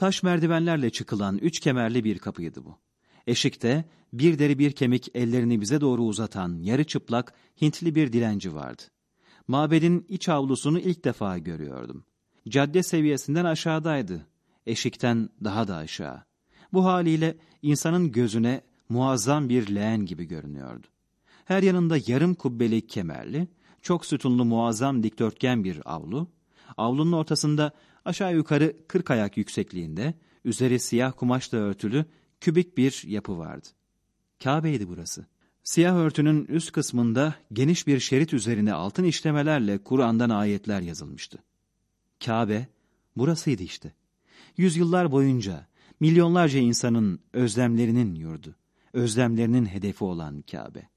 Taş merdivenlerle çıkılan üç kemerli bir kapıydı bu. Eşikte bir deri bir kemik ellerini bize doğru uzatan yarı çıplak Hintli bir dilenci vardı. Mabedin iç avlusunu ilk defa görüyordum. Cadde seviyesinden aşağıdaydı. Eşikten daha da aşağı. Bu haliyle insanın gözüne muazzam bir leğen gibi görünüyordu. Her yanında yarım kubbeli kemerli, çok sütunlu muazzam dikdörtgen bir avlu, avlunun ortasında aşağı yukarı 40 ayak yüksekliğinde, üzeri siyah kumaşla örtülü kübik bir yapı vardı. Kabe'ydi burası. Siyah örtünün üst kısmında geniş bir şerit üzerine altın işlemelerle Kur'an'dan ayetler yazılmıştı. Kabe burasıydı işte. Yüzyıllar boyunca milyonlarca insanın özlemlerinin yurdu, özlemlerinin hedefi olan Kabe.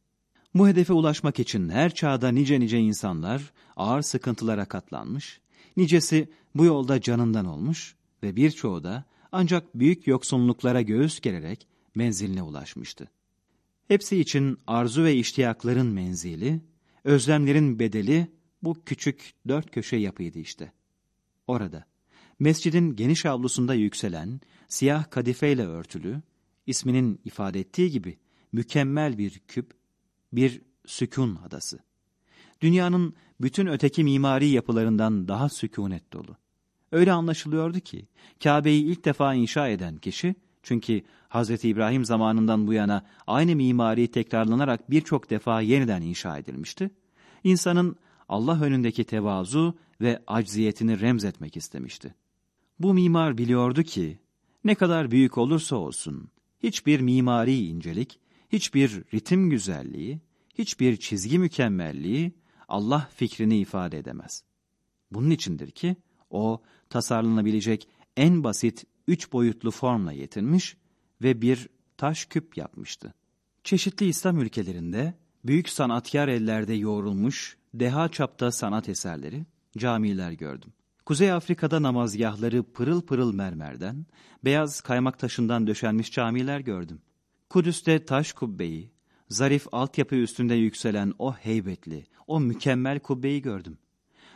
Bu hedefe ulaşmak için her çağda nice nice insanlar ağır sıkıntılara katlanmış, nicesi bu yolda canından olmuş ve birçoğu da ancak büyük yoksunluklara göğüs gererek menziline ulaşmıştı. Hepsi için arzu ve iştiyakların menzili, özlemlerin bedeli bu küçük dört köşe yapıydı işte. Orada, mescidin geniş avlusunda yükselen, siyah kadifeyle örtülü, isminin ifade ettiği gibi mükemmel bir küp, bir sükun adası. Dünyanın bütün öteki mimari yapılarından daha sükunet dolu. Öyle anlaşılıyordu ki, Kabe'yi ilk defa inşa eden kişi, çünkü Hz. İbrahim zamanından bu yana aynı mimari tekrarlanarak birçok defa yeniden inşa edilmişti. İnsanın Allah önündeki tevazu ve acziyetini remzetmek istemişti. Bu mimar biliyordu ki, ne kadar büyük olursa olsun, hiçbir mimari incelik, hiçbir ritim güzelliği, hiçbir çizgi mükemmelliği Allah fikrini ifade edemez. Bunun içindir ki, o tasarlanabilecek en basit üç boyutlu formla yetinmiş ve bir taş küp yapmıştı. Çeşitli İslam ülkelerinde büyük sanatkar ellerde yoğrulmuş deha çapta sanat eserleri, camiler gördüm. Kuzey Afrika'da namazgahları pırıl pırıl mermerden, beyaz kaymak taşından döşenmiş camiler gördüm. Kudüs'te taş kubbeyi, zarif altyapı üstünde yükselen o heybetli, o mükemmel kubbeyi gördüm.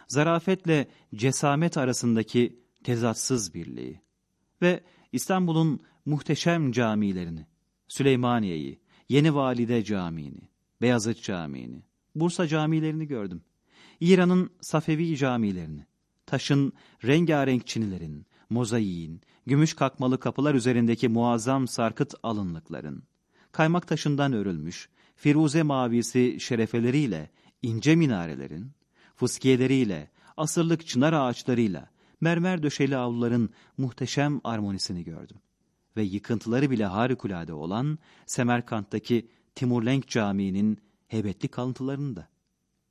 Zarafetle cesamet arasındaki tezatsız birliği ve İstanbul'un muhteşem camilerini, Süleymaniye'yi, Yeni Valide Camii'ni, Beyazıt Camii'ni, Bursa camilerini gördüm. İran'ın Safevi camilerini, taşın rengarenk çinilerin, mozaiğin, gümüş kakmalı kapılar üzerindeki muazzam sarkıt alınlıkların, kaymak taşından örülmüş, firuze mavisi şerefeleriyle ince minarelerin, fıskiyeleriyle, asırlık çınar ağaçlarıyla, mermer döşeli avluların muhteşem armonisini gördüm. Ve yıkıntıları bile harikulade olan Semerkant'taki Timurlenk Camii'nin heybetli kalıntılarını da.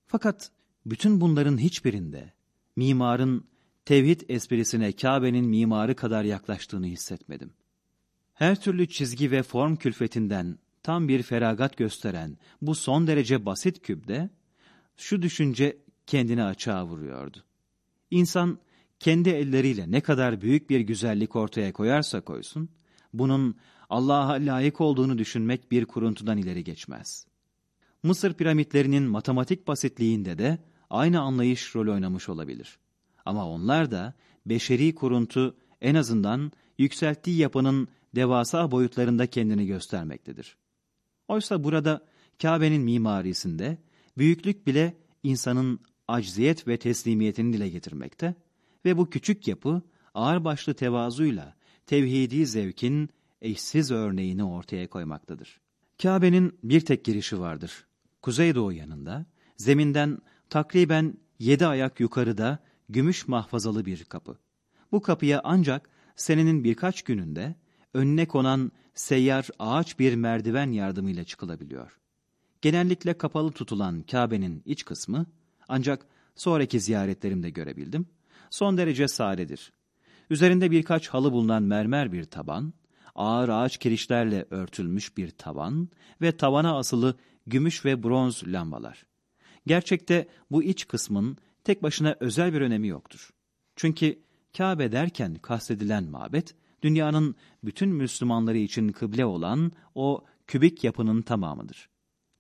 Fakat bütün bunların hiçbirinde mimarın tevhid esprisine Kabe'nin mimarı kadar yaklaştığını hissetmedim. Her türlü çizgi ve form külfetinden tam bir feragat gösteren bu son derece basit kübde şu düşünce kendini açığa vuruyordu. İnsan kendi elleriyle ne kadar büyük bir güzellik ortaya koyarsa koysun, bunun Allah'a layık olduğunu düşünmek bir kuruntudan ileri geçmez. Mısır piramitlerinin matematik basitliğinde de aynı anlayış rol oynamış olabilir. Ama onlar da beşeri kuruntu en azından yükselttiği yapının devasa boyutlarında kendini göstermektedir. Oysa burada Kabe'nin mimarisinde büyüklük bile insanın acziyet ve teslimiyetini dile getirmekte ve bu küçük yapı ağırbaşlı tevazuyla tevhidi zevkin eşsiz örneğini ortaya koymaktadır. Kabe'nin bir tek girişi vardır. Kuzeydoğu yanında, zeminden takriben yedi ayak yukarıda gümüş mahfazalı bir kapı. Bu kapıya ancak senenin birkaç gününde önüne konan seyyar ağaç bir merdiven yardımıyla çıkılabiliyor. Genellikle kapalı tutulan Kabe'nin iç kısmı ancak sonraki ziyaretlerimde görebildim. Son derece sadedir. Üzerinde birkaç halı bulunan mermer bir taban, ağır ağaç kirişlerle örtülmüş bir tavan ve tavana asılı gümüş ve bronz lambalar. Gerçekte bu iç kısmın tek başına özel bir önemi yoktur. Çünkü Kabe derken kastedilen mabet, dünyanın bütün Müslümanları için kıble olan o kübik yapının tamamıdır.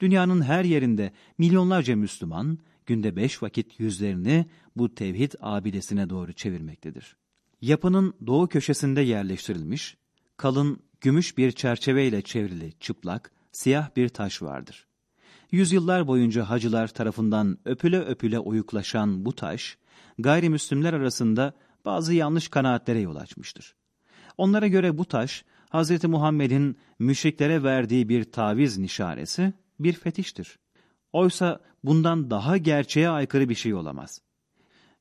Dünyanın her yerinde milyonlarca Müslüman günde beş vakit yüzlerini bu tevhid abidesine doğru çevirmektedir. Yapının doğu köşesinde yerleştirilmiş, kalın gümüş bir çerçeveyle çevrili çıplak, siyah bir taş vardır. Yüzyıllar boyunca hacılar tarafından öpüle öpüle oyuklaşan bu taş, gayrimüslimler arasında bazı yanlış kanaatlere yol açmıştır. Onlara göre bu taş, Hz. Muhammed'in müşriklere verdiği bir taviz nişanesi, bir fetiştir. Oysa bundan daha gerçeğe aykırı bir şey olamaz.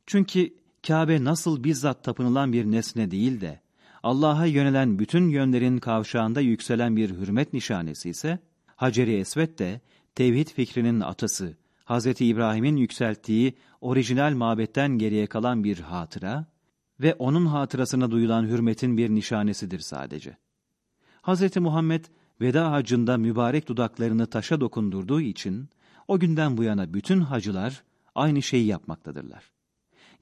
Çünkü Kabe nasıl bizzat tapınılan bir nesne değil de, Allah'a yönelen bütün yönlerin kavşağında yükselen bir hürmet nişanesi ise, Hacer-i Esved de tevhid fikrinin atası, Hz. İbrahim'in yükselttiği orijinal mabetten geriye kalan bir hatıra ve onun hatırasına duyulan hürmetin bir nişanesidir sadece. Hz. Muhammed veda hacında mübarek dudaklarını taşa dokundurduğu için o günden bu yana bütün hacılar aynı şeyi yapmaktadırlar.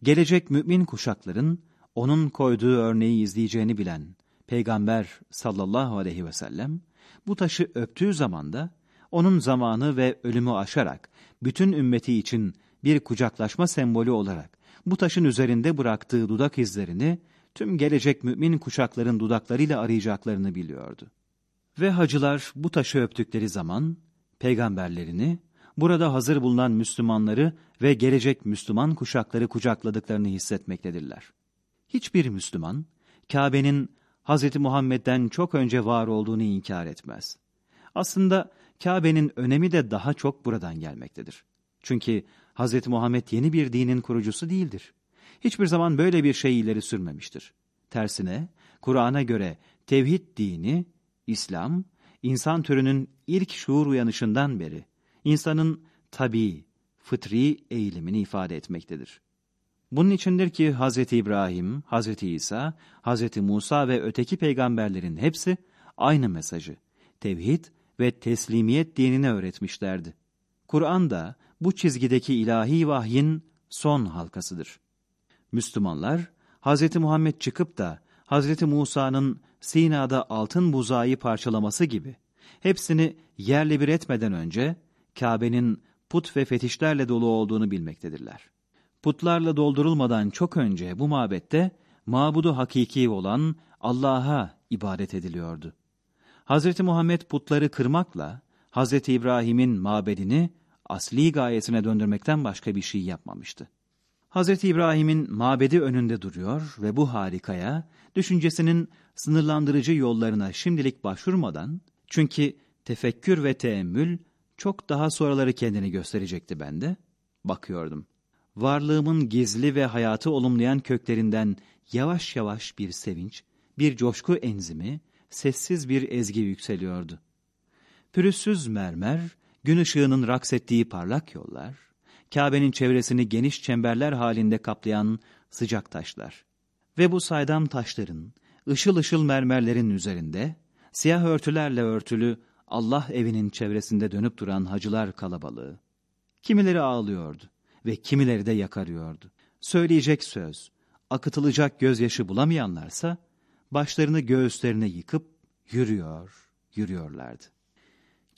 Gelecek mümin kuşakların onun koyduğu örneği izleyeceğini bilen Peygamber sallallahu aleyhi ve sellem bu taşı öptüğü zaman da onun zamanı ve ölümü aşarak bütün ümmeti için bir kucaklaşma sembolü olarak bu taşın üzerinde bıraktığı dudak izlerini tüm gelecek mümin kuşakların dudaklarıyla arayacaklarını biliyordu. Ve hacılar bu taşı öptükleri zaman peygamberlerini, burada hazır bulunan Müslümanları ve gelecek Müslüman kuşakları kucakladıklarını hissetmektedirler. Hiçbir Müslüman, Kabe'nin Hz. Muhammed'den çok önce var olduğunu inkar etmez. Aslında Kabe'nin önemi de daha çok buradan gelmektedir. Çünkü Hz. Muhammed yeni bir dinin kurucusu değildir. Hiçbir zaman böyle bir şey ileri sürmemiştir. Tersine, Kur'an'a göre tevhid dini, İslam, insan türünün ilk şuur uyanışından beri, insanın tabii, fıtri eğilimini ifade etmektedir. Bunun içindir ki Hz. İbrahim, Hz. İsa, Hz. Musa ve öteki peygamberlerin hepsi aynı mesajı, tevhid ve teslimiyet dinini öğretmişlerdi. Kur'an da bu çizgideki ilahi vahyin son halkasıdır. Müslümanlar, Hz. Muhammed çıkıp da Hz. Musa'nın Sina'da altın buzağı parçalaması gibi hepsini yerle bir etmeden önce Kabe'nin put ve fetişlerle dolu olduğunu bilmektedirler. Putlarla doldurulmadan çok önce bu mabette mabudu hakiki olan Allah'a ibadet ediliyordu. Hz. Muhammed putları kırmakla Hz. İbrahim'in mabedini asli gayesine döndürmekten başka bir şey yapmamıştı. Hz. İbrahim'in mabedi önünde duruyor ve bu harikaya düşüncesinin sınırlandırıcı yollarına şimdilik başvurmadan, çünkü tefekkür ve teemmül çok daha sonraları kendini gösterecekti bende, bakıyordum. Varlığımın gizli ve hayatı olumlayan köklerinden yavaş yavaş bir sevinç, bir coşku enzimi, sessiz bir ezgi yükseliyordu. Pürüzsüz mermer, gün ışığının raksettiği parlak yollar, Kabe'nin çevresini geniş çemberler halinde kaplayan sıcak taşlar. Ve bu saydam taşların, ışıl ışıl mermerlerin üzerinde, siyah örtülerle örtülü Allah evinin çevresinde dönüp duran hacılar kalabalığı. Kimileri ağlıyordu ve kimileri de yakarıyordu. Söyleyecek söz, akıtılacak gözyaşı bulamayanlarsa, başlarını göğüslerine yıkıp yürüyor, yürüyorlardı.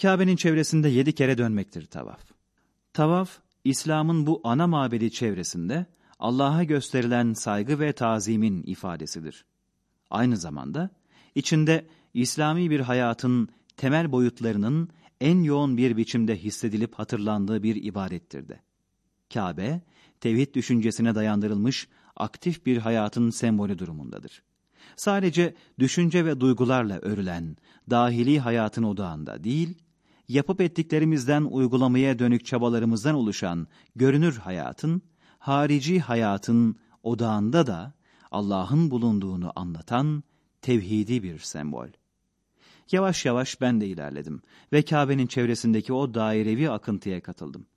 Kabe'nin çevresinde yedi kere dönmektir tavaf. Tavaf, İslam'ın bu ana mabedi çevresinde Allah'a gösterilen saygı ve tazimin ifadesidir. Aynı zamanda içinde İslami bir hayatın temel boyutlarının en yoğun bir biçimde hissedilip hatırlandığı bir ibadettir de. Kabe, tevhid düşüncesine dayandırılmış aktif bir hayatın sembolü durumundadır. Sadece düşünce ve duygularla örülen dahili hayatın odağında değil, yapıp ettiklerimizden uygulamaya dönük çabalarımızdan oluşan görünür hayatın, harici hayatın odağında da Allah'ın bulunduğunu anlatan tevhidi bir sembol. Yavaş yavaş ben de ilerledim ve Kabe'nin çevresindeki o dairevi akıntıya katıldım.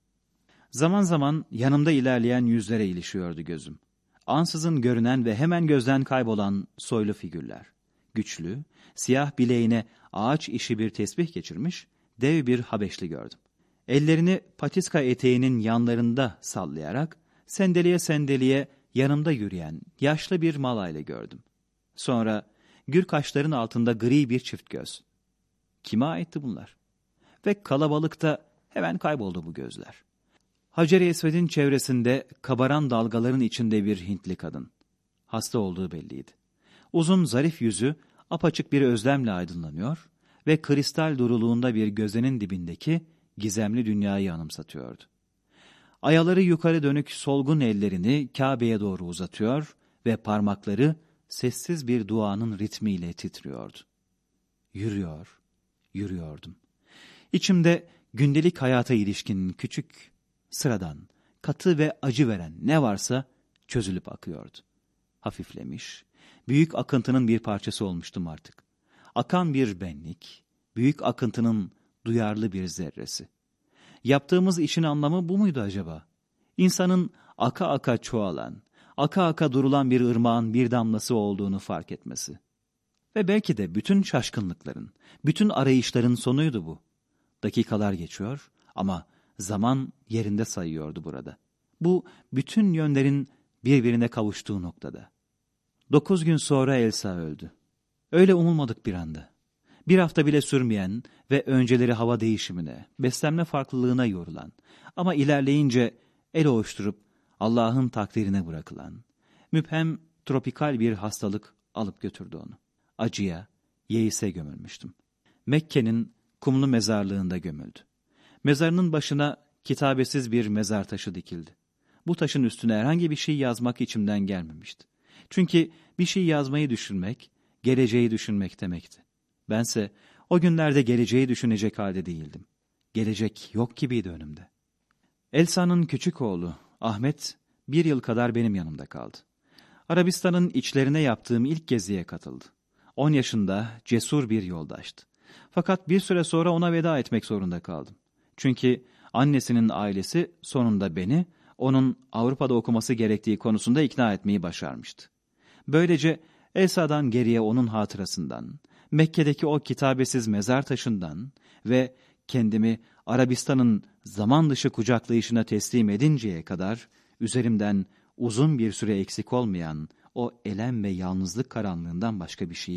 Zaman zaman yanımda ilerleyen yüzlere ilişiyordu gözüm. Ansızın görünen ve hemen gözden kaybolan soylu figürler. Güçlü, siyah bileğine ağaç işi bir tesbih geçirmiş, dev bir Habeşli gördüm. Ellerini patiska eteğinin yanlarında sallayarak sendeliye sendeliye yanımda yürüyen yaşlı bir malayla gördüm. Sonra gür kaşların altında gri bir çift göz. Kime aitti bunlar? Ve kalabalıkta hemen kayboldu bu gözler. Hacer-i Esved'in çevresinde kabaran dalgaların içinde bir Hintli kadın. hasta olduğu belliydi. Uzun zarif yüzü apaçık bir özlemle aydınlanıyor ve kristal duruluğunda bir gözenin dibindeki gizemli dünyayı anımsatıyordu. Ayaları yukarı dönük solgun ellerini Kabe'ye doğru uzatıyor ve parmakları sessiz bir duanın ritmiyle titriyordu. Yürüyor, yürüyordum. İçimde gündelik hayata ilişkin küçük, sıradan, katı ve acı veren ne varsa çözülüp akıyordu. Hafiflemiş, büyük akıntının bir parçası olmuştum artık. Akan bir benlik, büyük akıntının duyarlı bir zerresi. Yaptığımız işin anlamı bu muydu acaba? İnsanın aka aka çoğalan, aka aka durulan bir ırmağın bir damlası olduğunu fark etmesi. Ve belki de bütün şaşkınlıkların, bütün arayışların sonuydu bu. Dakikalar geçiyor ama zaman yerinde sayıyordu burada. Bu bütün yönlerin birbirine kavuştuğu noktada. Dokuz gün sonra Elsa öldü. Öyle umulmadık bir anda. Bir hafta bile sürmeyen ve önceleri hava değişimine, beslenme farklılığına yorulan ama ilerleyince el ovuşturup Allah'ın takdirine bırakılan, müphem tropikal bir hastalık alıp götürdü onu. Acıya, yeise gömülmüştüm. Mekke'nin kumlu mezarlığında gömüldü. Mezarının başına kitabesiz bir mezar taşı dikildi. Bu taşın üstüne herhangi bir şey yazmak içimden gelmemişti. Çünkü bir şey yazmayı düşünmek, geleceği düşünmek demekti. Bense o günlerde geleceği düşünecek halde değildim. Gelecek yok gibiydi önümde. Elsa'nın küçük oğlu Ahmet bir yıl kadar benim yanımda kaldı. Arabistan'ın içlerine yaptığım ilk geziye katıldı. On yaşında cesur bir yoldaştı. Fakat bir süre sonra ona veda etmek zorunda kaldım. Çünkü annesinin ailesi sonunda beni onun Avrupa'da okuması gerektiği konusunda ikna etmeyi başarmıştı. Böylece Elsa'dan geriye onun hatırasından, Mekke'deki o kitabesiz mezar taşından ve kendimi Arabistan'ın zaman dışı kucaklayışına teslim edinceye kadar üzerimden uzun bir süre eksik olmayan o elem ve yalnızlık karanlığından başka bir şey